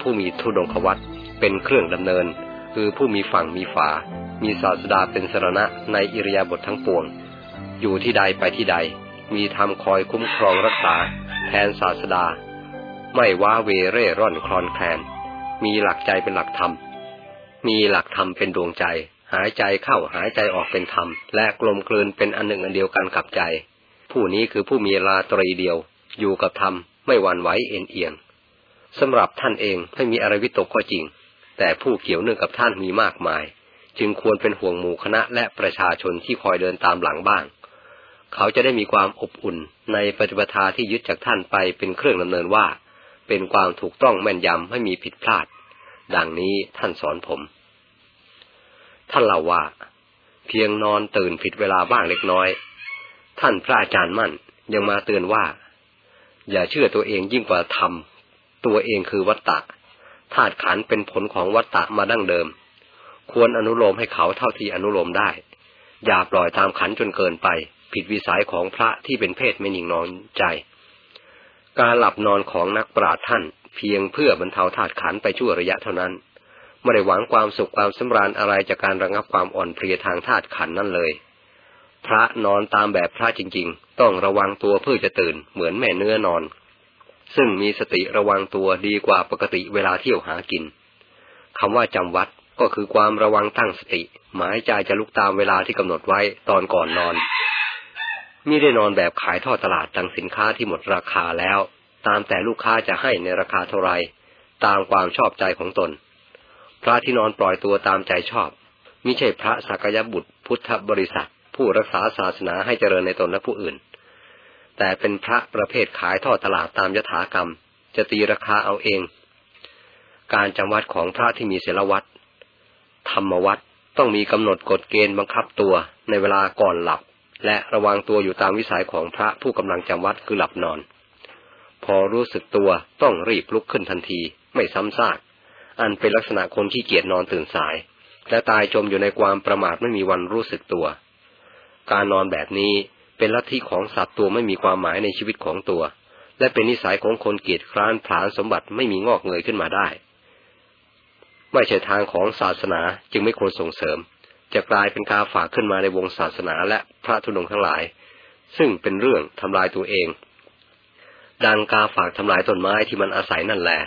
ผู้มีทุดงควัตเป็นเครื่องดำเนิน คือผู้มีฝั่งมีฝา มีศาสดาเป็นสรณะในอิริยาบถททั้งปวง อยู่ที่ใดไปที่ใด มีธรรมคอยคุ้มครองรักษา แทนศาสดา ไม่ว้าเวเร่ร่อนคลอนแคลน มีหลักใจเป็นหลักธรรม มีหลักธรรมเป็นดวงใจ หายใจเข้าหายใจออกเป็นธรรม และกลมกลืนเป็นอันหนึ่งอันเดียวกันกับใจ ผู้นี้คือผู้มีลาตรีเดียว อยู่กับธรรมไม่หวั่นไหวเอ็นเอียง สำหรับท่านเองไม่มีอะไรวิตกก็จริง แต่ผู้เกี่ยวเนื่องกับท่านมีมากมาย จึงควรเป็นห่วงหมู่คณะและประชาชนที่คอยเดินตามหลังบ้าง เขาจะได้มีความอบอุ่นในปฏิปทาที่ยึดจากท่านไปเป็นเครื่องดำเนินว่า เป็นความถูกต้องแม่นยำไม่มีผิดพลาด ดังนี้ท่านสอนผม ท่านเล่าว่า เพียงนอนตื่นผิดเวลาบ้างเล็กน้อย ท่านพระอาจารย์มั่นยังมาเตือนว่า อย่าเชื่อตัวเองยิ่งกว่าธรรม ตัวเองคือวัตตะธาตุขันเป็นผลของวัตตะมาดั้งเดิม ควรอนุโลมให้เขาเท่าที่อนุโลมได้ อย่าปล่อยตามขันจนเกินไป ผิดวิสัยของพระที่เป็นเพศไม่นิ่งนอนใจ การหลับนอนของนักปราชญ์ท่าน เพียงเพื่อบรรเทาธาตุขันไปชั่วระยะเท่านั้นไม่ได้หวังความสุขความสำราญอะไรจากการระงับความอ่อนเพลียทางธาตุขันนั่นเลย พระนอนตามแบบพระจริงๆ ต้องระวังตัวเพื่อจะตื่นเหมือนแม่เนื้อนอน ซึ่งมีสติระวังตัวดีกว่าปกติเวลาเที่ยวหากินคำว่าจำวัดก็คือความระวังตั้งสติ หมายใจจะลุกตามเวลาที่กำหนดไว้ตอนก่อนนอนมิได้นอนแบบขายทอดตลาดตังสินค้าที่หมดราคาแล้ว ตามแต่ลูกค้าจะให้ในราคาเท่าไรตามความชอบใจของตน พระที่นอนปล่อยตัวตามใจชอบมิใช่พระสักยบุตรพุทธบริษัท ผู้รักษาศาสนาให้เจริญในตนและผู้อื่น แต่เป็นพระประเภทขายทอดตลาดตามยถากรรม จะตีราคาเอาเอง การจำวัดของพระที่มีเสลวัดธรรมวัดต้องมีกำหนดกฎเกณฑ์บังคับตัวในเวลาก่อนหลับ และระวังตัวอยู่ตามวิสัยของพระผู้กำลังจำวัดคือหลับนอน พอรู้สึกตัวต้องรีบลุกขึ้นทันที ไม่ซ้ำซาก อันเป็นลักษณะคนขี้เกียจนอนตื่นสาย และตายจมอยู่ในความประมาทไม่มีวันรู้สึกตัว การนอนแบบนี้ เป็นลัทธิของสัตว์ตัวไม่มีความหมายในชีวิตของตัว และเป็นนิสัยของคนเกียจคร้านผลาญสมบัติไม่มีงอกเงยขึ้นมาได้ ไม่ใช่ทางของศาสนาจึงไม่ควรส่งเสริม จะกลายเป็นกาฝากขึ้นมาในวงศาสนาและพระธุดงทั้งหลาย ซึ่งเป็นเรื่องทำลายตัวเอง ดังกาฝากทำลายต้นไม้ที่มันอาศัยนั่นแหละ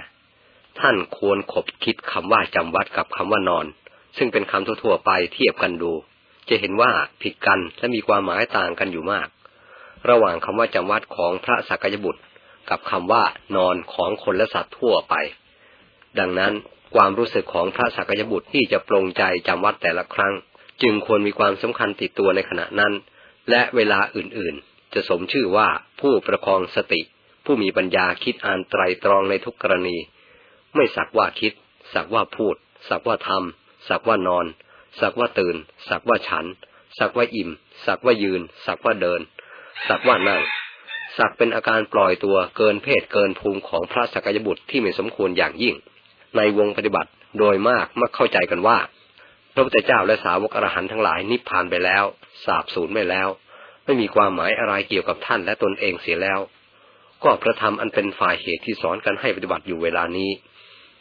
ท่านควรขบคิดคำว่าจำวัดกับคำว่านอน ซึ่งเป็นคำทั่วๆไปเทียบกันดู จะเห็นว่าผิดกันและมีความหมายต่างกันอยู่มาก ระหว่างคำว่าจำวัดของพระสักยบุตร กับคำว่านอนของคนและสัตว์ทั่วไป ดังนั้นความรู้สึกของพระสักยบุตรที่จะปรงใจจำวัดแต่ละครั้ง จึงควรมีความสำคัญติดตัวในขณะนั้น และเวลาอื่นๆ จะสมชื่อว่าผู้ประคองสติ ผู้มีปัญญาคิดอ่านไตรตรองในทุกกรณี ไม่สักว่าคิด สักว่าพูด สักว่าทำสักว่านอน สักว่าตื่น สักว่าฉัน สักว่าอิ่ม สักว่ายืน สักว่าเดิน สักว่านั่ง สักเป็นอาการปล่อยตัวเกินเพศเกินภูมิของพระสักยบุตรที่ไม่สมควรอย่างยิ่ง ในวงปฏิบัติโดยมากมักเข้าใจกันว่า พระพุทธเจ้าและสาวกอรหันทั้งหลายนิพพานไปแล้ว สาบสูญไปแล้ว ไม่มีความหมายอะไรเกี่ยวกับท่านและตนเองเสียแล้ว ก็พระธรรมอันเป็นฝ่ายเหตุที่สอนกันให้ปฏิบัติอยู่เวลานี้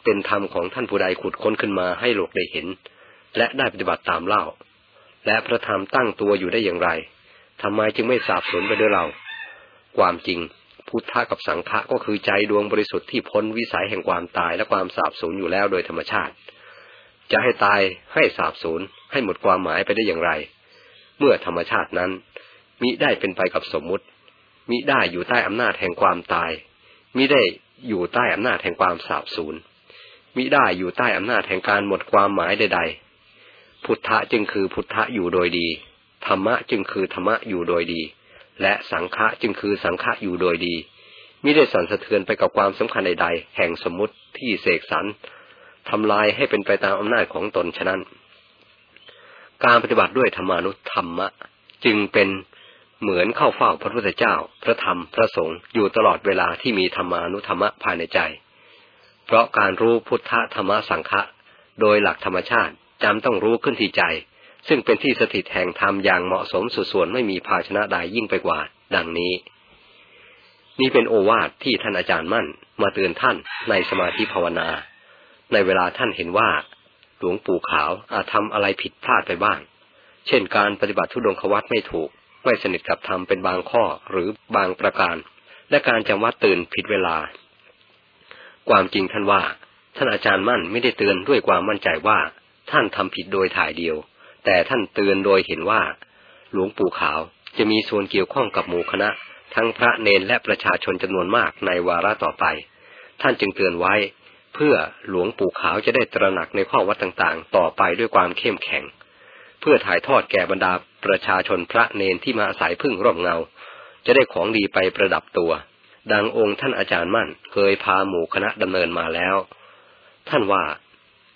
เป็นธรรมของท่านผู้ใดขุดค้นขึ้นมาให้โลกได้เห็น และได้ปฏิบัติตามเล่า และพระธรรมตั้งตัวอยู่ได้อย่างไรทำไมจึงไม่สาบสูญไปด้วยเรา ความจริง พุทธะกับสังฆะก็คือใจดวงบริสุทธิ์ที่พ้นวิสัยแห่งความตายและความสาบสูญอยู่แล้วโดยธรรมชาติ จะให้ตายให้สาบสูญให้หมดความหมายไปได้อย่างไร เมื่อธรรมชาตินั้น มิได้เป็นไปกับสมมุติ มิได้อยู่ใต้อำนาจแห่งความตาย มิได้อยู่ใต้อำนาจแห่งความสาบสูญมิได้อยู่ใต้อำนาจแห่งการหมดความหมายใดๆ พุทธะจึงคือพุทธะอยู่โดยดีธรรมะจึงคือธรรมะอยู่โดยดี และสังฆะจึงคือสังฆะอยู่โดยดีมิได้สั่นสะเทือนไปกับความสำคัญใดๆ แห่งสมมุติที่เสกสรรทำลายให้เป็นไปตามอำนาจของตนฉะนั้น การปฏิบัติด้วยธรรมานุธรรมะ จึงเป็นเหมือนเข้าเฝ้าพระพุทธเจ้า พระธรรมพระสงฆ์อยู่ตลอดเวลาที่มีธรรมานุธรรมะภายในใจ เพราะการรู้พุทธธรรมสังฆะโดยหลักธรรมชาติ จำต้องรู้ขึ้นที่ใจ ซึ่งเป็นที่สถิตแห่งธรรมอย่างเหมาะสมสุดส่วนไม่มีภาชนะใดยิ่งไปกว่า ดังนี้ นี่เป็นโอวาทที่ท่านอาจารย์มั่น มาเตือนท่านในสมาธิภาวนา ในเวลาท่านเห็นว่า หลวงปู่ขาวอาจทำอะไรผิดพลาดไปบ้าง เช่นการปฏิบัติทุดงควัตไม่ถูก ไม่สนิทกับธรรมเป็นบางข้อหรือบางประการ และการจำวัดตื่นผิดเวลา ความจริงท่านว่าท่านอาจารย์มั่นไม่ได้เตือนด้วยความมั่นใจว่า ท่านทำผิดโดยถ่ายเดียว แต่ท่านเตือนโดยเห็นว่า หลวงปู่ขาวจะมีส่วนเกี่ยวข้องกับหมู่คณะ ทั้งพระเนนและประชาชนจำนวนมากในวาระต่อไป ท่านจึงเตือนไว้ เพื่อหลวงปู่ขาวจะได้ตระหนักในข้อวัดต่างๆ ต่อไปด้วยความเข้มแข็ง เพื่อถ่ายทอดแก่บรรดาประชาชนพระเนนที่มาอาศัยพึ่งร่มเงา จะได้ของดีไปประดับตัว ดังองค์ท่านอาจารย์มั่นเคยพาหมู่คณะดำเนินมาแล้ว ท่านว่า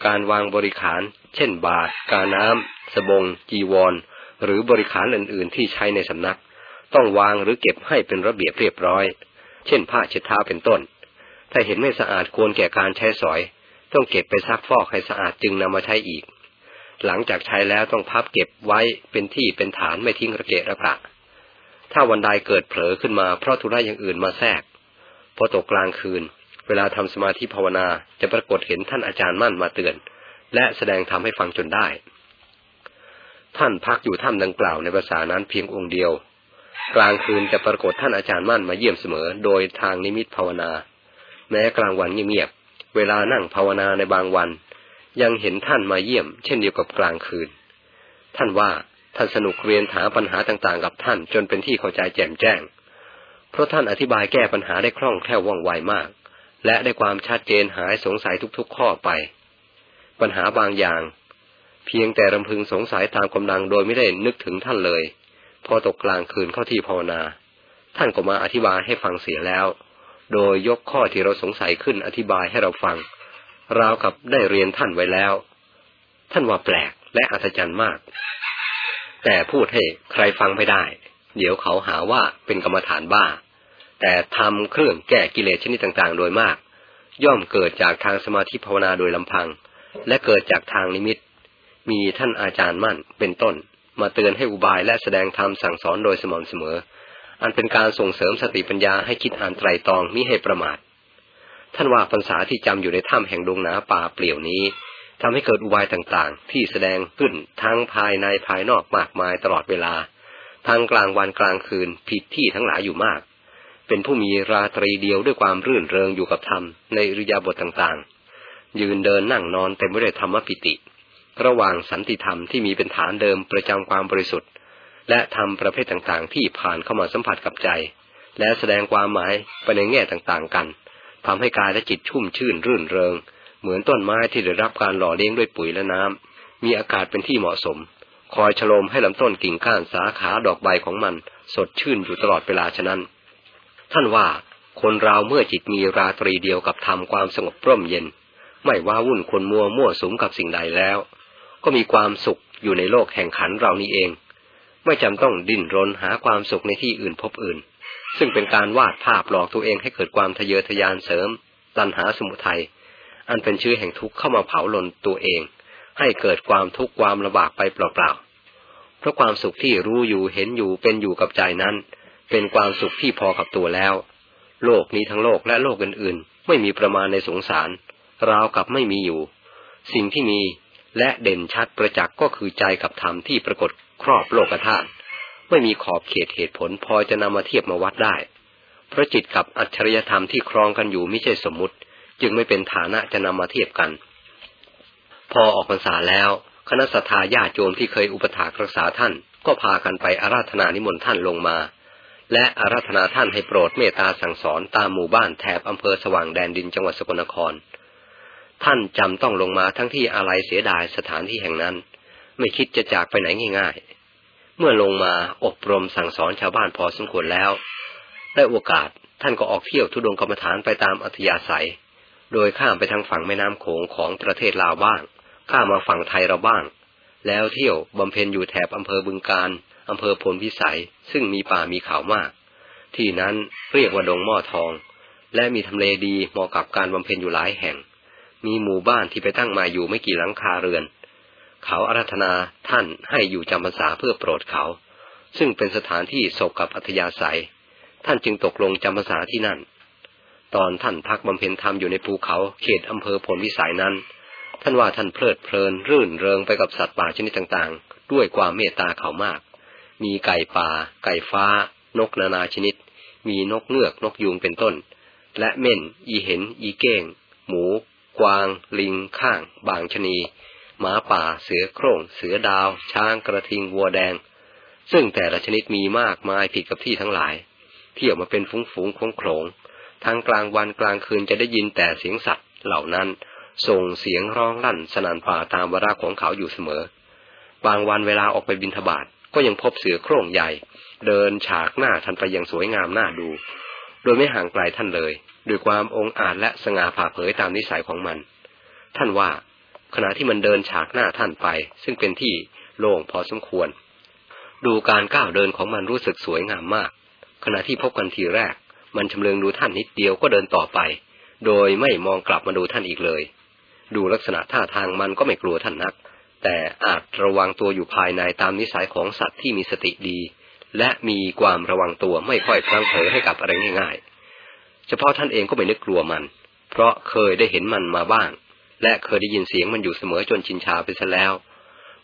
การวางบริขาร เช่นบาทกาน้ำสบง จีวร หรือบริขารอื่น ๆ ที่ใช้ในสำนัก ต้องวางหรือเก็บให้เป็นระเบียบเรียบร้อย เช่นผ้าเช็ดเท้าเป็นต้น ถ้าเห็นไม่สะอาดควรแก่การใช้สอย ต้องเก็บไปซักฟอกให้สะอาดจึงนำมาใช้อีก หลังจากใช้แล้วต้องพับเก็บไว้เป็นที่เป็นฐานไม่ทิ้งระเกะระกะ ถ้าวันใดเกิดเผลอขึ้นมาเพราะธุระอย่างอื่นมาแทรกพอตกกลางคืน เวลาทำสมาธิภาวนาจะปรากฏเห็นท่านอาจารย์มั่นมาเตือน และแสดงทำให้ฟังจนได้ ท่านพักอยู่ถ้ำดังกล่าวในภาษานั้นเพียงองค์เดียว กลางคืนจะปรากฏท่านอาจารย์มั่นมาเยี่ยมเสมอ โดยทางนิมิตภาวนา แม้กลางวันเงียบๆเวลานั่งภาวนาในบางวัน ยังเห็นท่านมาเยี่ยม เช่นเดียวกับกลางคืน ท่านว่าท่านสนุกเรียนหาปัญหาต่างๆ กับท่านจนเป็นที่เข้าใจแจ่มแจ้ง เพราะท่านอธิบายแก้ปัญหาได้คล่องแคล่วว่องไวมาก และได้ความชัดเจนหายสงสัยทุกๆข้อไป ปัญหาบางอย่าง เพียงแต่รำพึงสงสัยตามกำลังโดยไม่ได้นึกถึงท่านเลย พอตกกลางคืนเข้าที่ภาวนา ท่านก็มาอธิบายให้ฟังเสียแล้ว โดยยกข้อที่เราสงสัยขึ้นอธิบายให้เราฟัง ราวกับได้เรียนท่านไว้แล้ว ท่านว่าแปลกและอัศจรรย์มาก แต่พูดให้ใครฟังไม่ได้ เดี๋ยวเขาหาว่าเป็นกรรมฐานบ้า แต่ทำเครื่องแก้กิเลสชนิดต่างๆ โดยมาก ย่อมเกิดจากทางสมาธิภาวนาโดยลำพัง และเกิดจากทางนิมิต มีท่านอาจารย์มั่นเป็นต้น มาเตือนให้อุบายและแสดงธรรมสั่งสอนโดยสม่ำเสมอ อันเป็นการส่งเสริมสติปัญญาให้คิดอ่านไตรตรองมิให้ประมาท ท่านว่าพรรษาที่จำอยู่ในถ้ำแห่งดงหนาป่าเปลี่ยวนี้ทำให้เกิดอุบายต่างๆ ที่แสดงขึ้นทั้งภายในภายนอกมากมายตลอดเวลาทั้งกลางวันกลางคืนผิดที่ทั้งหลายอยู่มาก เป็นผู้มีราตรีเดียวด้วยความรื่นเริงอยู่กับธรรมในอริยาบทต่างๆ ยืนเดินนั่งนอนเต็มไปด้วยธรรมปิติ ระหว่างสันติธรรมที่มีเป็นฐานเดิมประจำความบริสุทธิ์ และธรรมประเภทต่างๆ ที่ผ่านเข้ามาสัมผัสกับใจ และแสดงความหมายไปในแง่ต่างๆ กันทำให้กายและจิตชุ่มชื่นรื่นเริง เหมือนต้นไม้ที่ได้รับการหล่อเลี้ยงด้วยปุ๋ยและน้ำมีอากาศเป็นที่เหมาะสม คอยฉลมให้ลำต้นกิ่งก้านสาขาดอกใบของมัน สดชื่นอยู่ตลอดเวลาฉะนั้น ท่านว่าคนเราเมื่อจิตมีราตรีเดียวกับธรรมความสงบร่มเย็น ไม่ว่าวุ่นคนมัวมั่วสุมกับสิ่งใดแล้ว ก็มีความสุขอยู่ในโลกแห่งขันเรานี้เอง ไม่จำต้องดิ้นรนหาความสุขในที่อื่นพบอื่น ซึ่งเป็นการวาดภาพหลอกตัวเองให้เกิดความทะเยอทะยานเสริมตันหาสมุทัยอันเป็นชื่อแห่งทุกข์เข้ามาเผาลนตัวเอง ให้เกิดความทุกข์ความลำบากไปเปล่าๆเพราะความสุขที่รู้อยู่เห็นอยู่เป็นอยู่กับใจนั้น เป็นความสุขที่พอกับตัวแล้ว โลกนี้ทั้งโลกและโลกอื่นๆ ไม่มีประมาณในสงสาร ราวกับไม่มีอยู่ สิ่งที่มีและเด่นชัดประจักษ์ก็คือใจกับธรรมที่ปรากฏครอบโลกธาตุไม่มีขอบเขตเหตุผลพอจะนำมาเทียบมาวัดได้ เพราะจิตกับอัจฉริยธรรมที่ครองกันอยู่ไม่ใช่สมมุติ จึงไม่เป็นฐานะจะนำมาเทียบกัน พอออกพรรษาแล้ว คณะสัตยาญาโจมที่เคยอุปถากรักษาท่าน ก็พากันไปอาราธนานิมนต์ท่านลงมา และอาราธนาท่านให้โปรดเมตตาสั่งสอนตามหมู่บ้านแถบอำเภอสว่างแดนดินจังหวัดสกลนคร ท่านจำต้องลงมาทั้งที่อะไรเสียดายสถานที่แห่งนั้น ไม่คิดจะจากไปไหนง่าย ๆ เมื่อลงมาอบรมสั่งสอนชาวบ้านพอสมควรแล้ว ได้โอกาสท่านก็ออกเที่ยวทุดงกรรมฐานไปตามอัธยาศัย โดยข้ามไปทางฝั่งแม่น้ำโขงของประเทศลาวบ้าง ข้ามมาฝั่งไทยเราบ้าง แล้วเที่ยวบำเพ็ญอยู่แถบอำเภอบึงการ อำเภอพลพิสัย ซึ่งมีป่ามีเขามาก ที่นั้นเรียกว่าดงหม้อทอง และมีทำเลดีเหมาะกับการบำเพ็ญอยู่หลายแห่ง มีหมู่บ้านที่ไปตั้งมาอยู่ไม่กี่หลังคาเรือน เขาอารัธนาท่านให้อยู่จำพรรษาเพื่อโปรดเขา ซึ่งเป็นสถานที่ศกกับอัธยาศัย ท่านจึงตกลงจำพรรษาที่นั่น ตอนท่านพักบำเพ็ญธรรมอยู่ในภูเขาเขตอำเภอพลวิสัยนั้น ท่านว่าท่านเพลิดเพลินรื่นเริงไปกับสัตว์ป่าชนิดต่างๆ ด้วยความเมตตาเขามาก มีไก่ป่า ไก่ฟ้า นกนานาชนิด มีนกเงือกนกยูงเป็นต้น และเม่น อีเห็น อีเก้ง หมู กวาง ลิง ข้าง บางชนีหมาป่า เสือโคร่ง เสือดาว ช้างกระทิงวัวแดง ซึ่งแต่ละชนิดมีมากมายผิดกับที่ทั้งหลาย เที่ยวมาเป็นฟุ้งฝูงโคงโขงทั้งกลางวันกลางคืนจะได้ยินแต่เสียงสัตว์เหล่านั้น ส่งเสียงร้องลั่นสนั่นป่าตามวาระของเขาอยู่เสมอ บางวันเวลาออกไปบินทบาท ก็ยังพบเสือโคร่งใหญ่ เดินฉากหน้าท่านไปอย่างสวยงามน่าดู โดยไม่ห่างไกลท่านเลย ด้วยความองอาจและสง่าผ่าเผยตามนิสัยของมัน ท่านว่าขณะที่มันเดินฉากหน้าท่านไป ซึ่งเป็นที่โล่งพอสมควร ดูการก้าวเดินของมันรู้สึกสวยงามมาก ขณะที่พบกันทีแรก มันชำเลืองดูท่านนิดเดียวก็เดินต่อไป โดยไม่มองกลับมาดูท่านอีกเลย ดูลักษณะท่าทางมันก็ไม่กลัวท่านนัก แต่อาจระวังตัวอยู่ภายในตามนิสัยของสัตว์ที่มีสติดี และมีความระวังตัวไม่ค่อยพลังเผลอให้กับอะไรง่ายๆ เฉพาะท่านเองก็ไม่นึกกลัวมัน เพราะเคยได้เห็นมันมาบ้าง และเคยได้ยินเสียงมันอยู่เสมอจนชินชาไปซะแล้ว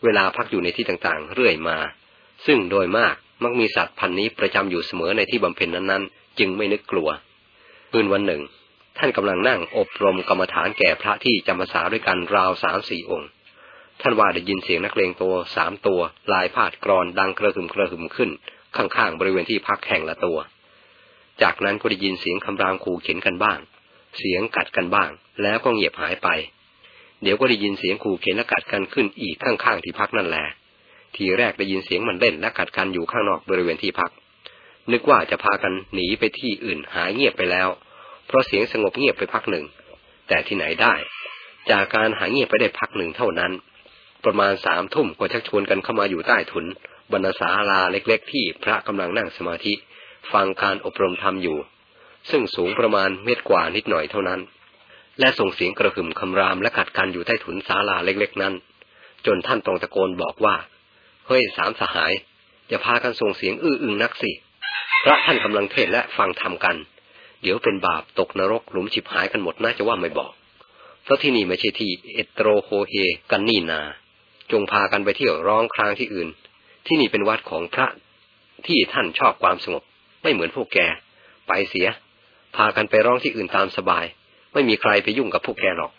เวลาพักอยู่ในที่ต่างๆ เรื่อยมา ซึ่งโดยมากมักมีสัตว์พันนี้ประจำอยู่เสมอในที่บำเพ็ญนั้นๆ จึงไม่นึกกลัวคืนวันหนึ่ง ท่านกำลังนั่งอบรมกรรมฐานแก่พระที่จำพรรษาด้วยกันราวสามสี่องค์ ท่านว่าได้ยินเสียงนักเลงตัวสามตัว ลายพาดกรอนดังกระหึ่มกระหึ่มขึ้น ข้างๆบริเวณที่พักแห่งละตัว จากนั้นก็ได้ยินเสียงคำรามขู่เข็นกันบ้าง เสียงกัดกันบ้าง แล้วก็เงียบหายไป เดี๋ยวก็ได้ยินเสียงขู่เข็นและกัดกันขึ้นอีกข้างๆที่พักนั่นแหละ ทีแรกได้ยินเสียงมันเล่นและกัดกันอยู่ข้างนอกบริเวณที่พัก นึกว่าจะพากันหนีไปที่อื่นหายเงียบไปแล้ว เพราะเสียงสงบเงียบไปพักหนึ่ง แต่ที่ไหนได้ จากการหายเงียบไปได้พักหนึ่งเท่านั้น ประมาณสามทุ่มก็ชักชวนกันเข้ามาอยู่ใต้ถุนบรรณาศาลาเล็กๆ ที่พระกำลังนั่งสมาธิ ฟังการอบรมธรรมอยู่ ซึ่งสูงประมาณเมตรกว่านิดหน่อยเท่านั้น และส่งเสียงกระหึ่มคำรามและขัดกันอยู่ใต้ถุนศาลาเล็กๆ นั้น จนท่านตรงตะโกนบอกว่า เฮ้ยสามสหาย อย่าพากันส่งเสียงอื้ออึงนักสิพระท่านกำลังเทศและฟังธรรมกัน เดี๋ยวเป็นบาปตกนรกหลุมฉิบหายกันหมดน่าจะว่าไม่บอกเพราะที่นี่ไม่ใช่ที่เอตโรโฮเฮกันนี่นา จงพากันไปเที่ยวร้องครางที่อื่น ที่นี่เป็นวัดของพระที่ท่านชอบความสงบ ไม่เหมือนพวกแก ไปเสีย พากันไปร้องที่อื่นตามสบาย ไม่มีใครไปยุ่งกับพวกแกหรอก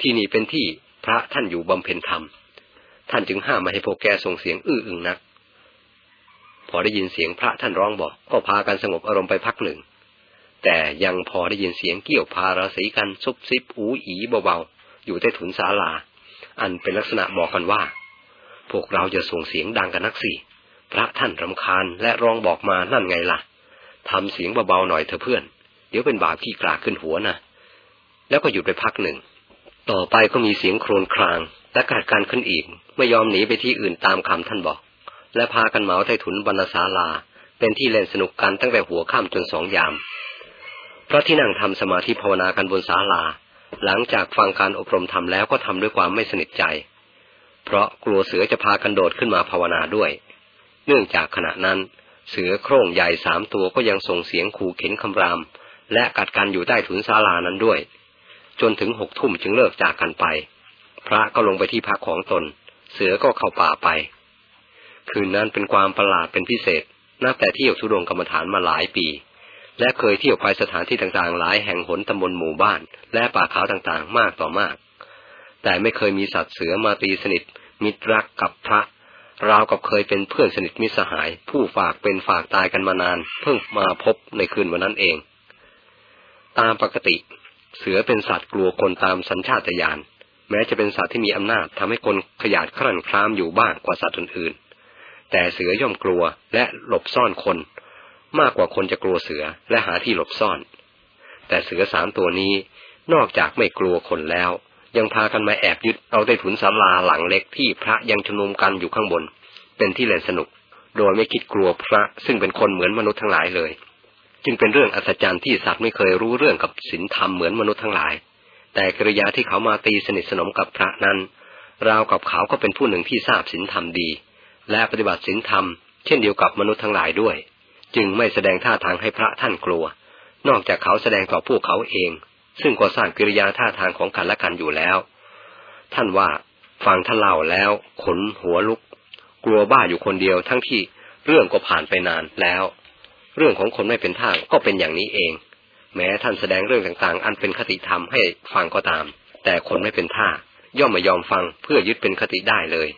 ที่นี่เป็นที่พระท่านอยู่บำเพ็ญธรรม ท่านจึงห้ามไม่ให้พวกแกส่งเสียงอื้ออึงนัก พอได้ยินเสียงพระท่านร้องบอก ก็พากันสงบอารมณ์ไปพักหนึ่ง แต่ยังพอได้ยินเสียงเกี่ยวพาราศีกันซุบซิบอูอีเบาๆอยู่ใต้ถุนศาลา อันเป็นลักษณะบอกกันว่า พวกเราจะส่งเสียงดังกันนักสิพระท่านรำคาญและร้องบอกมานั่นไงล่ะทำเสียงเบาๆหน่อยเถอะเพื่อน เดี๋ยวเป็นบาปขี้กลาขึ้นหัวนะแล้วก็หยุดไปพักหนึ่ง ต่อไปก็มีเสียงโครนคราง และกัดการขึ้นอีก ไม่ยอมหนีไปที่อื่นตามคำท่านบอก และพากันเหมาไทถุนบรรณศาลา เป็นที่เล่นสนุกกันตั้งแต่หัวค่ำจนสองยาม พระที่นั่งทำสมาธิภาวนากันบนศาลา หลังจากฟังการอบรมทำแล้วก็ทำด้วยความไม่สนิทใจ เพราะกลัวเสือจะพากันโดดขึ้นมาภาวนาด้วย เนื่องจากขณะนั้น เสือโคร่งใหญ่สามตัวก็ยังส่งเสียงขู่เข็นคำราม และกัดกันอยู่ใต้ถุนศาลานั้นด้วย จนถึงหกทุ่มจึงเลิกจากกันไป พระก็ลงไปที่พักของตน เสือก็เข้าป่าไป คืนนั้นเป็นความประหลาดเป็นพิเศษนับแต่ที่ยวทุดงกรรมฐานมาหลายปี และเคยเที่ยวไปสถานที่ต่างๆ หลายแห่งหนตำบลหมู่บ้าน และป่าเขาต่างๆ มากต่อมาก แต่ไม่เคยมีสัตว์เสือมาตีสนิท มิตรรักกับพระราวกับเคยเป็นเพื่อนสนิทมิตรสหาย ผู้ฝากเป็นฝากตายกันมานาน เพิ่งมาพบในคืนวันนั้นเอง ตามปกติ เสือเป็นสัตว์กลัวคนตามสัญชาตญาณแม้จะเป็นสัตว์ที่มีอำนาจทำให้คนขยาดครั่นครามอยู่บ้างกว่าสัตว์อื่นๆ แต่เสือย่อมกลัวและหลบซ่อนคน มากกว่าคนจะกลัวเสือและหาที่หลบซ่อน แต่เสือสามตัวนี้นอกจากไม่กลัวคนแล้ว ยังพากันมาแอบยึดเอาได้ถุนศาลาหลังเล็กที่พระยังชุมนุมกันอยู่ข้างบน เป็นที่เล่นสนุก โดยไม่คิดกลัวพระซึ่งเป็นคนเหมือนมนุษย์ทั้งหลายเลย จึงเป็นเรื่องอัศจรรย์ที่สัตว์ไม่เคยรู้เรื่องกับศีลธรรมเหมือนมนุษย์ทั้งหลาย แต่กริยาที่เขามาตีสนิทสนมกับพระนั้น ราวกับเขาก็เป็นผู้หนึ่งที่ทราบศีลธรรมดี และปฏิบัติศีลธรรมเช่นเดียวกับมนุษย์ทั้งหลายด้วย จึงไม่แสดงท่าทางให้พระท่านกลัว นอกจากเขาแสดงต่อพวกเขาเอง ซึ่งก็สร้างกิริยาท่าทางของกันและกันอยู่แล้ว ท่านว่าฟังท่านเล่าแล้วขนหัวลุก กลัวบ้าอยู่คนเดียวทั้งที่เรื่องก็ผ่านไปนานแล้ว เรื่องของคนไม่เป็นท่าก็เป็นอย่างนี้เอง แม้ท่านแสดงเรื่องต่างๆ อันเป็นคติธรรมให้ฟังก็ตาม แต่คนไม่เป็นท่า ย่อมไม่ยอมฟังเพื่อยึดเป็นคติได้เลย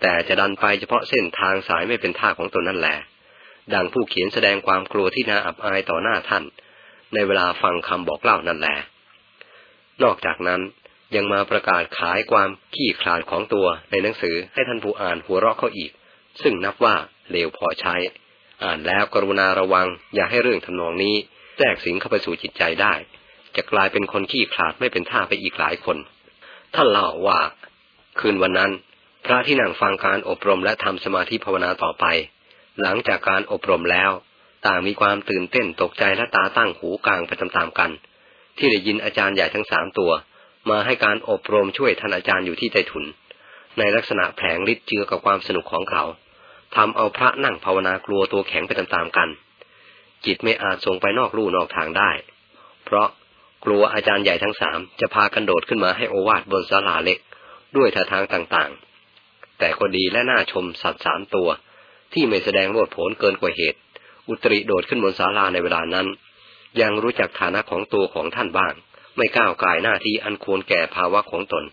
แต่จะดันไปเฉพาะเส้นทางสายไม่เป็นท่าของตนนั่นแหละ ดังผู้เขียนแสดงความกลัวที่น่าอับอายต่อหน้าท่าน ในเวลาฟังคำบอกเล่านั่นแหละนอกจากนั้นยังมาประกาศขายความขี้คลาดของตัวในหนังสือให้ท่านผู้อ่านหัวเราะเขาอีก ซึ่งนับว่าเลวพอใช้ อ่านแล้วกรุณาระวัง อย่าให้เรื่องทำนองนี้แทรกสิงเข้าไปสู่จิตใจได้ จะกลายเป็นคนขี้ขลาดไม่เป็นท่าไปอีกหลายคน ท่านเล่าว่า คืนวันนั้น พระที่นั่งฟังการอบรมและทำสมาธิภาวนาต่อไป หลังจากการอบรมแล้ว ต่างมีความตื่นเต้นตกใจและตาตั้งหูกลางไปตามๆกัน ที่ได้ยินอาจารย์ใหญ่ทั้งสามตัว มาให้การอบรมช่วยท่านอาจารย์อยู่ที่ใต้ถุน ในลักษณะแผลงฤทธิ์เจือกับความสนุกของเขาทำเอาพระนั่งภาวนากลัวตัวแข็งไปตามๆกัน จิตไม่อาจส่งไปนอกลู่นอกทางได้ เพราะกลัวอาจารย์ใหญ่ทั้งสามจะพากันโดดขึ้นมาให้โอวาทบนศาลาเล็ก ด้วยท่าทางต่างๆ แต่ก็ดีและน่าชมสัตว์สามตัว ที่ไม่แสดงโลดโผนเกินกว่าเหตุ อุตริโดดขึ้นบนศาลาในเวลานั้น ยังรู้จักฐานะของตัวของท่านบ้าง ไม่ก้าวกายหน้าที่อันควรแก่ภาวะของตน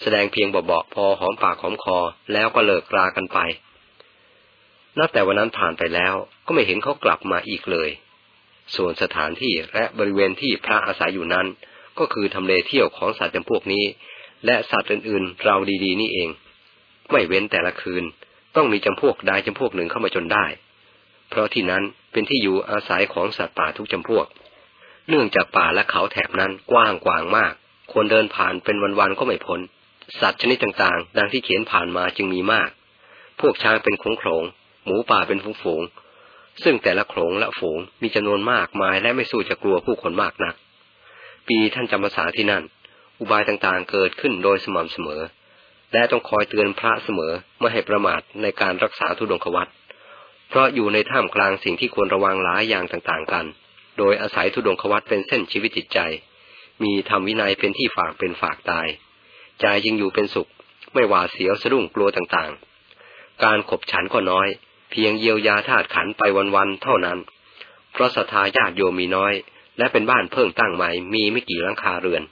แสดงเพียงเบาๆพอหอมปากหอมคอแล้วก็เลิกรากันไปนับแต่วันนั้นผ่านไปแล้วก็ไม่เห็นเขากลับมาอีกเลย ส่วนสถานที่และบริเวณที่พระอาศัยอยู่นั้น ก็คือทำเลเที่ยวของสัตว์จำพวกนี้ และสัตว์อื่นๆ เราดีๆ นี่เอง ไม่เว้นแต่ละคืน ต้องมีจำพวกใดจำพวกหนึ่งเข้ามาจนได้ เพราะที่นั้นเป็นที่อยู่อาศัยของสัตว์ป่าทุกจำพวก เนื่องจากป่าและเขาแถบนั้นกว้างกวางมาก คนเดินผ่านเป็นวันๆก็ไม่พ้น สัตว์ชนิดต่างๆ ดังที่เขียนผ่านมาจึงมีมาก พวกช้างเป็นโขลงหมูป่าเป็นฝูงๆ ซึ่งแต่ละโขลงและฝูงมีจำนวนมากมายและไม่สู้จะกลัวผู้คนมากนัก ปีท่านจำภาษาที่นั่น อุบายต่างๆเกิดขึ้นโดยสม่ำเสมอ และต้องคอยเตือนพระเสมอไม่ให้ประมาทในการรักษาทุดงควัตเพราะอยู่ในท่ามกลางสิ่งที่ควรระวังหลายอย่างต่างๆกัน โดยอาศัยทุดงควัตเป็นเส้นชีวิตจิตใจ มีธรรมวินัยเป็นที่ฝากเป็นฝากตาย ใจยิงอยู่เป็นสุข ไม่หวาเสียวสะดุ้งกลัวต่างๆ การขบฉันก็น้อย เพียงเยียวยาธาตุขันไปวันๆเท่านั้น เพราะศรัทธาญาติโยมมีน้อย และเป็นบ้านเพิ่งตั้งใหม่มีไม่กี่หลังคาเรือน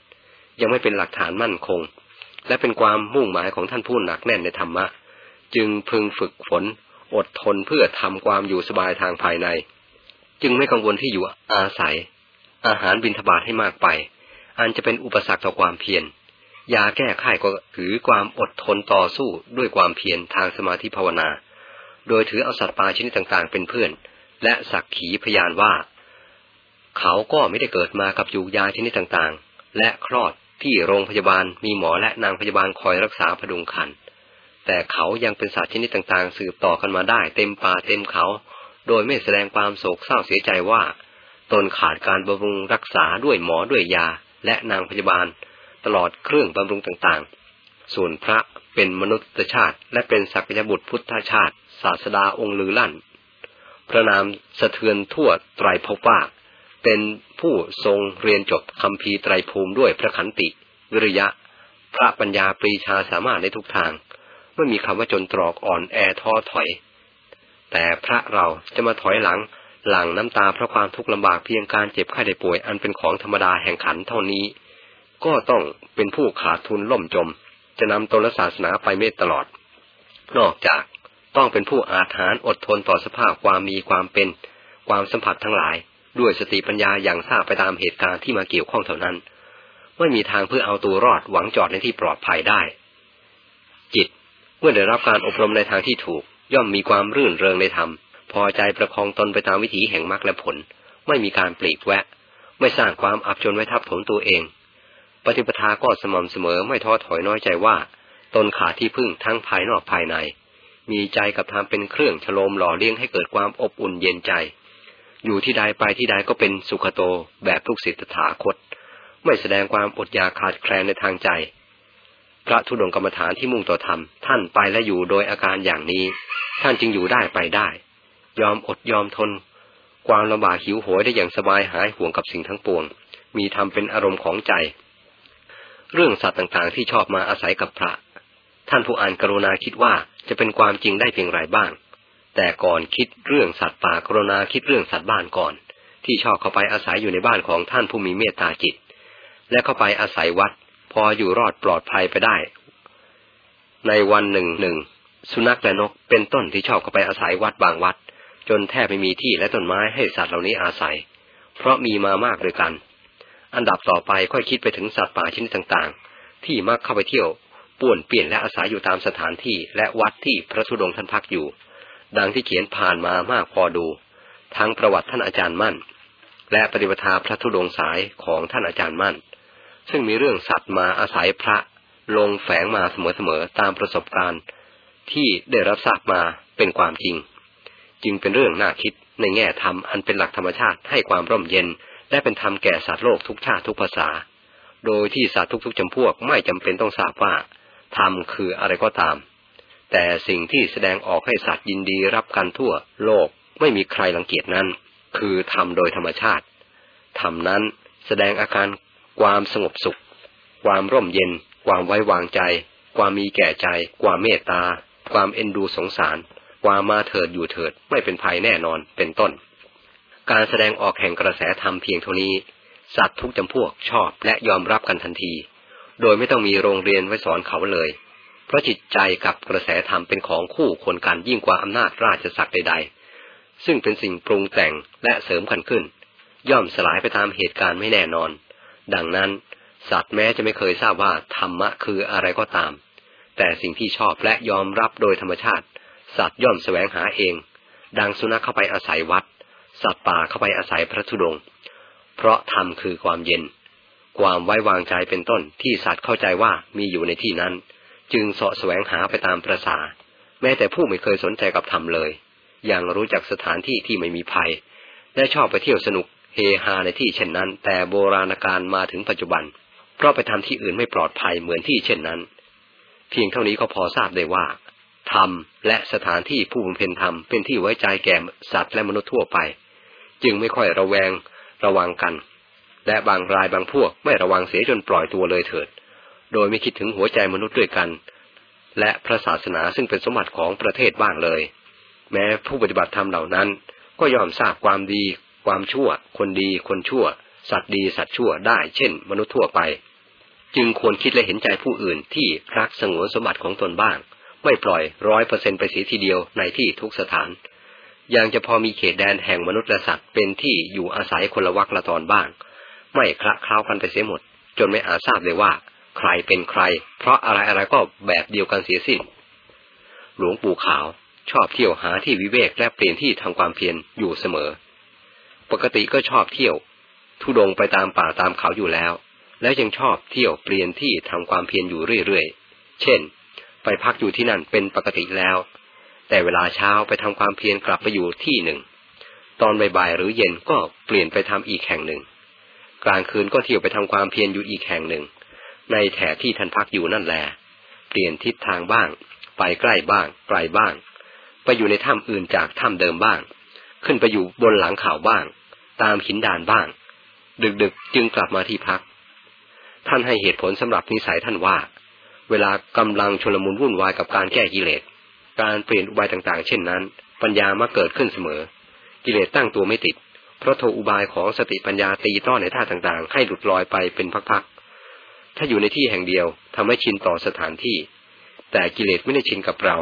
ยังไม่เป็นหลักฐานมั่นคง และเป็นความมุ่งหมายของท่านผู้หนักแน่นในธรรมะ จึงพึงฝึกฝน อดทนเพื่อทำความอยู่สบายทางภายใน จึงไม่กังวลที่อยู่อาศัย อาหารบินทบาทให้มากไป อันจะเป็นอุปสรรคต่อความเพียรยาแก้ไขก็ถือความอดทนต่อสู้ด้วยความเพียรทางสมาธิภาวนา โดยถือเอาสัตว์ป่าชนิดต่างๆ เป็นเพื่อน และสักขีพยานว่า เขาก็ไม่ได้เกิดมากับอยู่ยาชนิดต่างๆ และคลอด ที่โรงพยาบาลมีหมอและนางพยาบาลคอยรักษาพดุงคัน แต่เขายังเป็นสัตว์ชนิดต่างๆ สืบต่อกันมาได้ เต็มป่าเต็มเขา โดยไม่แสดงความโศกเศร้าเสียใจว่า ตนขาดการบำรุงรักษาด้วยหมอด้วยยา และนางพยาบาล ตลอดเครื่องบำรุงต่างๆ ส่วนพระเป็นมนุษยชาติ และเป็นศักยบุตรพุทธชาติ ศาสดาองค์ลือลั่น พระนามสะเทือนทั่วไตรภพว่า เป็นผู้ทรงเรียนจบคำพีไตรภูมิด้วยพระขันติ วิริยะ พระปัญญาปรีชาสามารถในทุกทาง ไม่มีคำว่าจนตรอกอ่อนแอท้อถอย แต่พระเราจะมาถอยหลังหลังน้ำตาเพราะความทุกข์ลำบากเพียงการเจ็บไข้ได้ป่วยอันเป็นของธรรมดาแห่งขันเท่านี้ ก็ต้องเป็นผู้ขาดทุนล่มจม จะนำตนศาสนาไปไม่ตลอด นอกจากต้องเป็นผู้อาถรรพ์อดทนต่อสภาพความมีความเป็น ความสัมผัสทั้งหลาย ด้วยสติปัญญาอย่างทราบไปตามเหตุการณ์ที่มาเกี่ยวข้องเท่านั้น ไม่มีทางเพื่อเอาตัวรอดหวังจอดในที่ปลอดภัยได้ จิตเมื่อได้รับการอบรมในทางที่ถูก ย่อมมีความรื่นเริงในธรรม พอใจประคองตนไปตามวิถีแห่งมรรคและผล ไม่มีการปลีกแวะ ไม่สร้างความอับจนไว้ทับถมตัวเอง ปฏิปทาก็สม่ำเสมอไม่ท้อถอยน้อยใจว่า ตนขาที่พึ่งทั้งภายนอกภายใน มีใจกับธรรมเป็นเครื่องฉโลมหล่อเลี้ยงให้เกิดความอบอุ่นเย็นใจ อยู่ที่ใดไปที่ใดก็เป็นสุขโตแบบทุกสิทธาคต ไม่แสดงความอดอยากขาดแคลนในทางใจ พระธุดงกรรมฐานที่มุ่งต่อธรรม ท่านไปและอยู่โดยอาการอย่างนี้ ท่านจึงอยู่ได้ไปได้ ยอมอดยอมทน ความลำบากหิวโหยได้อย่างสบายหายห่วงกับสิ่งทั้งปวง มีธรรมเป็นอารมณ์ของใจ เรื่องสัตว์ต่างๆ ที่ชอบมาอาศัยกับพระ ท่านผู้อ่านกรุณาคิดว่าจะเป็นความจริงได้เพียงไรบ้าง แต่ก่อนคิดเรื่องสัตว์ป่ากรุณาคิดเรื่องสัตว์บ้านก่อน ที่ชอบเข้าไปอาศัยอยู่ในบ้านของท่านผู้มีเมตตาจิต และเข้าไปอาศัยวัด พออยู่รอดปลอดภัยไปได้ ในวันหนึ่งหนึ่งสุนัขและนกเป็นต้นที่ชอบเข้าไปอาศัยวัดบางวัด จนแทบไม่มีที่และต้นไม้ให้สัตว์เหล่านี้อาศัย เพราะมีมามากด้วยกัน อันดับต่อไปค่อยคิดไปถึงสัตว์ป่าชนิดต่างๆ ที่มักเข้าไปเที่ยว ป่วนเปลี่ยนและอาศัยอยู่ตามสถานที่และวัดที่พระธุดงค์ท่านพักอยู่ ดังที่เขียนผ่านมามากพอดู ทั้งประวัติท่านอาจารย์มั่น และปฏิปทาพระธุดงสายของท่านอาจารย์มั่น ซึ่งมีเรื่องสัตว์มาอาศัยพระลงแฝงมาเสมอๆตามประสบการณ์ที่ได้รับทราบมาเป็นความจริง จึงเป็นเรื่องน่าคิดในแง่ธรรมอันเป็นหลักธรรมชาติให้ความร่มเย็น และเป็นธรรมแก่สัตว์โลกทุกชาติทุกภาษา โดยที่สัตว์ทุกๆจำพวกไม่จำเป็นต้องทราบว่าธรรมคืออะไรก็ตาม แต่สิ่งที่แสดงออกให้สัตว์ยินดีรับกันทั่วโลกไม่มีใครรังเกียจนั้น คือธรรมโดยธรรมชาติธรรมนั้นแสดงอาการความสงบสุข ความร่มเย็น ความไว้วางใจ ความมีแก่ใจ ความเมตตา ความเอ็นดูสงสาร ความมาเถิดอยู่เถิดไม่เป็นภัยแน่นอนเป็นต้น การแสดงออกแห่งกระแสธรรมเพียงเท่านี้ สัตว์ทุกจำพวกชอบและยอมรับกันทันที โดยไม่ต้องมีโรงเรียนไว้สอนเขาเลย เพราะจิตใจกับกระแสธรรมเป็นของคู่คนกันยิ่งกว่าอำนาจราชศักดิ์ใดๆ ซึ่งเป็นสิ่งปรุงแต่งและเสริมกันขึ้น ย่อมสลายไปตามเหตุการณ์ไม่แน่นอน ดังนั้น สัตว์แม้จะไม่เคยทราบว่าธรรมะคืออะไรก็ตาม แต่สิ่งที่ชอบและยอมรับโดยธรรมชาติ สัตว์ย่อมแสวงหาเอง ดังสุนัขเข้าไปอาศัยวัด สัตว์ป่าเข้าไปอาศัยพระธุดงค์เพราะธรรมคือความเย็น ความไว้วางใจเป็นต้นที่สัตว์เข้าใจว่ามีอยู่ในที่นั้น จึงเสาะแสวงหาไปตามประสาแม้แต่ผู้ไม่เคยสนใจกับธรรมเลย ยังรู้จักสถานที่ที่ไม่มีภัย และชอบไปเที่ยวสนุกเฮฮาในที่เช่นนั้น แต่โบราณกาลมาถึงปัจจุบัน เพราะไปทำที่อื่นไม่ปลอดภัยเหมือนที่เช่นนั้น เพียงเท่านี้ก็พอทราบได้ว่าธรรมและสถานที่ผู้บำเพ็ญธรรมเป็นที่ไว้ใจแก่สัตว์และมนุษย์ทั่วไป จึงไม่ค่อยระแวงระวังกัน และบางรายบางพวกไม่ระวังเสียจนปล่อยตัวเลยเถิด โดยไม่คิดถึงหัวใจมนุษย์ด้วยกัน และพระศาสนาซึ่งเป็นสมบัติของประเทศบ้างเลย แม้ผู้ปฏิบัติธรรมเหล่านั้น ก็ยอมทราบความดี ความชั่ว คนดี คนชั่ว สัตว์ดีสัตว์ชั่วได้เช่น มนุษย์ทั่วไป จึงควรคิดและเห็นใจผู้อื่นที่รักสงวนสมบัติของตนบ้าง ไม่ปล่อยร้อยเปอร์เซ็นไปเสียทีเดียวในที่ทุกสถานยังจะพอมีเขตแดนแห่งมนุษย์และสัตว์เป็นที่อยู่อาศัยคนละวักละตอนบ้าง ไม่คละคล้ากันไปเสียหมด จนไม่อาจทราบเลยว่า ใครเป็นใคร เพราะอะไรอะไรก็แบบเดียวกันเสียสิ้น หลวงปู่ขาวชอบเที่ยวหาที่วิเวกและเปลี่ยนที่ทำความเพียรอยู่เสมอ ปกติก็ชอบเที่ยว ทุดงไปตามป่าตามเขาอยู่แล้ว แล้วยังชอบเที่ยวเปลี่ยนที่ทำความเพียรอยู่เรื่อยๆ เช่น ไปพักอยู่ที่นั่นเป็นปกติแล้ว แต่เวลาเช้าไปทำความเพียรกลับไปอยู่ที่หนึ่ง ตอนบ่ายๆหรือเย็นก็เปลี่ยนไปทำอีกแห่งหนึ่ง กลางคืนก็เที่ยวไปทำความเพียรอยู่อีกแห่งหนึ่ง ในแถบที่ท่านพักอยู่นั่นแหละเปลี่ยนทิศทางบ้าง ไปใกล้บ้าง ไกลบ้าง ไปอยู่ในถ้ำอื่นจากถ้ำเดิมบ้าง ขึ้นไปอยู่บนหลังเขาบ้าง ตามหินดานบ้าง ดึกๆจึงกลับมาที่พัก ท่านให้เหตุผลสำหรับนิสัยท่านว่า เวลากำลังชลมุนวุ่นวายกับการแก้กิเลส การเปลี่ยนอุบายต่างๆ เช่นนั้น ปัญญามาเกิดขึ้นเสมอ กิเลสตั้งตัวไม่ติด เพราะโทอุบายของสติปัญญาตีต้อนในท่าต่างๆ ให้หลุดลอยไปเป็นพักๆ ถ้าอยู่ในที่แห่งเดียวทำให้ชินต่อสถานที่ แต่กิเลสไม่ได้ชินกับเรา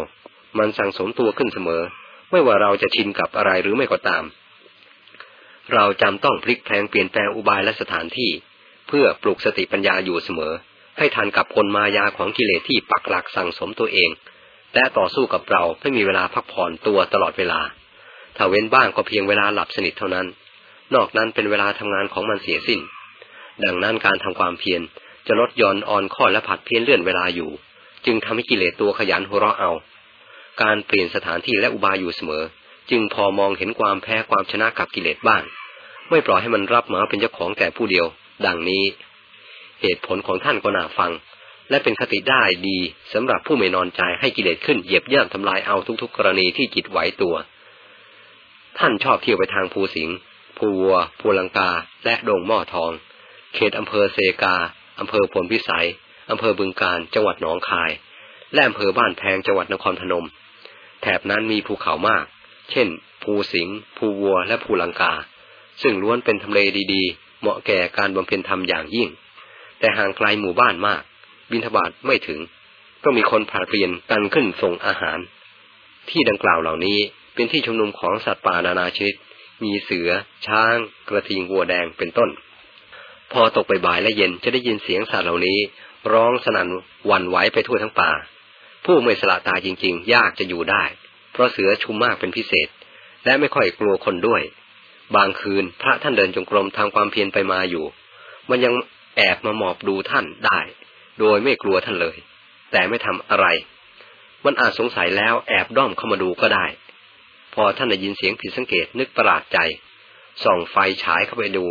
มันสั่งสมตัวขึ้นเสมอ ไม่ว่าเราจะชินกับอะไรหรือไม่ก็ตาม เราจำต้องพลิกแพลงเปลี่ยนแปลงอุบายและสถานที่ เพื่อปลุกสติปัญญาอยู่เสมอ ให้ทันกับคนมายาของกิเลสที่ปักหลักสั่งสมตัวเองและต่อสู้กับเราไม่มีเวลาพักผ่อนตัวตลอดเวลา ถ้าเว้นบ้างก็เพียงเวลาหลับสนิทเท่านั้น นอกนั้นเป็นเวลาทำงานของมันเสียสิ้น ดังนั้นการทำความเพียร จะลดย่อนอ่อนข้อและผัดเพี้ยนเลื่อนเวลาอยู่ จึงทำให้กิเลสตัวขยันหัวเราะเอา การเปลี่ยนสถานที่และอุบายอยู่เสมอ จึงพอมองเห็นความแพ้ความชนะกับกิเลสบ้าง ไม่ปล่อยให้มันรับมาเป็นเจ้าของแต่ผู้เดียว ดังนี้ เหตุผลของท่านก็น่าฟัง และเป็นคติได้ดีสำหรับผู้ไม่นอนใจให้กิเลสขึ้นเหยียบย่ำทำลายเอาทุกๆ กรณีที่จิตไหวตัว ท่านชอบเที่ยวไปทางภูสิงห์ภูวัวภูลังกา และดงหม้อทอง เขตอำเภอเซกา อำเภอผลพิสัย อำเภอบึงการ จังหวัดหนองคาย และอำเภอบ้านแพงจังหวัดนครพนม แถบนั้นมีภูเขามาก เช่น ภูสิงห์ ภูวัว และภูลังกา ซึ่งล้วนเป็นทำเลดีๆ เหมาะแก่การบำเพ็ญธรรมอย่างยิ่ง แต่ห่างไกลหมู่บ้านมาก บินทบาทไม่ถึง ก็มีคนผ่านเปลี่ยนกันขึ้นส่งอาหาร ที่ดังกล่าวเหล่านี้เป็นที่ชุมนุมของสัตว์ป่านานาชนิด มีเสือ ช้าง กระทิงวัวแดง เป็นต้น พอตกไปบ่ายและเย็นจะได้ยินเสียงสัตว์เหล่านี้ ร้องสนั่นหวั่นไหวไปทั่วทั้งป่า ผู้ไม่สละตาจริง ๆ ยากจะอยู่ได้ เพราะเสือชุมมากเป็นพิเศษ และไม่ค่อยกลัวคนด้วย บางคืนพระท่านเดินจงกรมทางความเพียรไปมาอยู่ มันยังแอบมาหมอบดูท่านได้ โดยไม่กลัวท่านเลย แต่ไม่ทำอะไร มันอาจสงสัยแล้วแอบด้อมเข้ามาดูก็ได้ พอท่านได้ยินเสียงผิดสังเกตนึกประหลาดใจส่องไฟฉายเข้าไปดู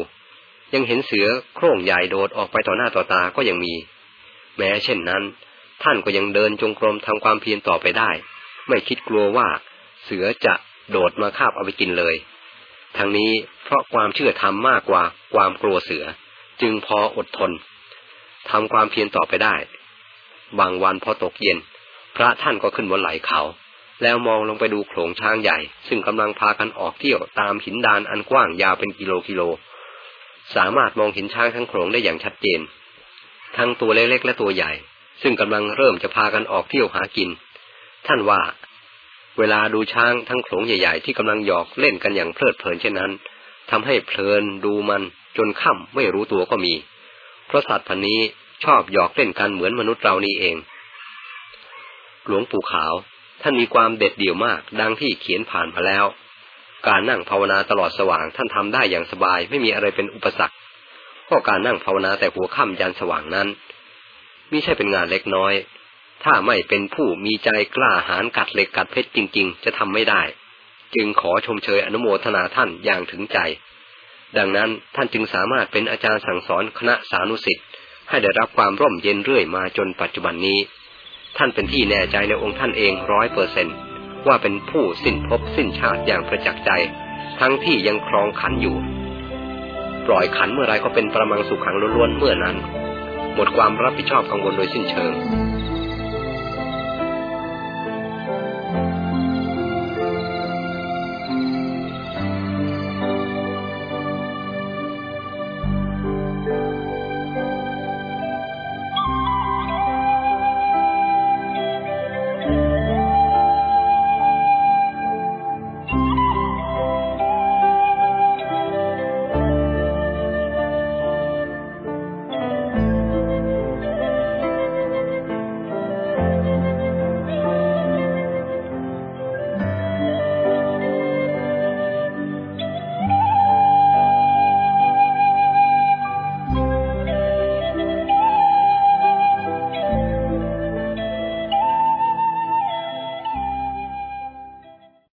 ยังเห็นเสือโคร่งใหญ่โดดออกไปต่อหน้าต่อตาก็ยังมี แม้เช่นนั้น ท่านก็ยังเดินจงกรมทำความเพียรต่อไปได้ ไม่คิดกลัวว่า เสือจะโดดมาคาบเอาไปกินเลย ทั้งนี้เพราะความเชื่อธรรมมากกว่าความกลัวเสือ จึงพออดทนทำความเพียรต่อไปได้ บางวันพอตกเย็น พระท่านก็ขึ้นบนไหล่เขา แล้วมองลงไปดูโขลงช้างใหญ่ ซึ่งกำลังพากันออกเที่ยวตามหินดานอันกว้างยาวเป็นกิโลกิโล สามารถมองเห็นช้างทั้งโขลงได้อย่างชัดเจน ทั้งตัวเล็กๆและตัวใหญ่ ซึ่งกำลังเริ่มจะพากันออกเที่ยวหากิน ท่านว่า เวลาดูช้างทั้งโขลงใหญ่ ๆ ที่กำลังหยอกเล่นกันอย่างเพลิดเพลินเช่นนั้นทำให้เพลินดูมันจนค่ำไม่รู้ตัวก็มี เพราะสัตว์พันนี้ชอบหยอกเล่นกันเหมือนมนุษย์เรานี่เอง หลวงปู่ขาว ท่านมีความเด็ดเดี่ยวมาก ดังที่เขียนผ่านมาแล้ว การนั่งภาวนาตลอดสว่างท่านทำได้อย่างสบายไม่มีอะไรเป็นอุปสรรคเพราะการนั่งภาวนาแต่หัวค่ำยันสว่างนั้นมิใช่เป็นงานเล็กน้อย ถ้าไม่เป็นผู้มีใจกล้าหาญกัดเหล็กกัดเพชรจริง ๆ จะทำไม่ได้ จึงขอชมเชยอนุโมทนาท่านอย่างถึงใจ ดังนั้นท่านจึงสามารถเป็นอาจารย์สั่งสอนคณะสานุสิทธิ์ให้ได้รับความร่มเย็นเรื่อยมาจนปัจจุบันนี้ ท่านเป็นที่แน่ใจในองค์ท่านเองร้อยเปอร์เซน ว่าเป็นผู้สิ้นภพสิ้นชาติอย่างประจักษ์ใจ ทั้งที่ยังครองขันอยู่ ปล่อยขันเมื่อไรก็เป็นประมังสุขขังล้วนๆเมื่อนั้น หมดความรับผิดชอบกังวลโดยสิ้นเชิง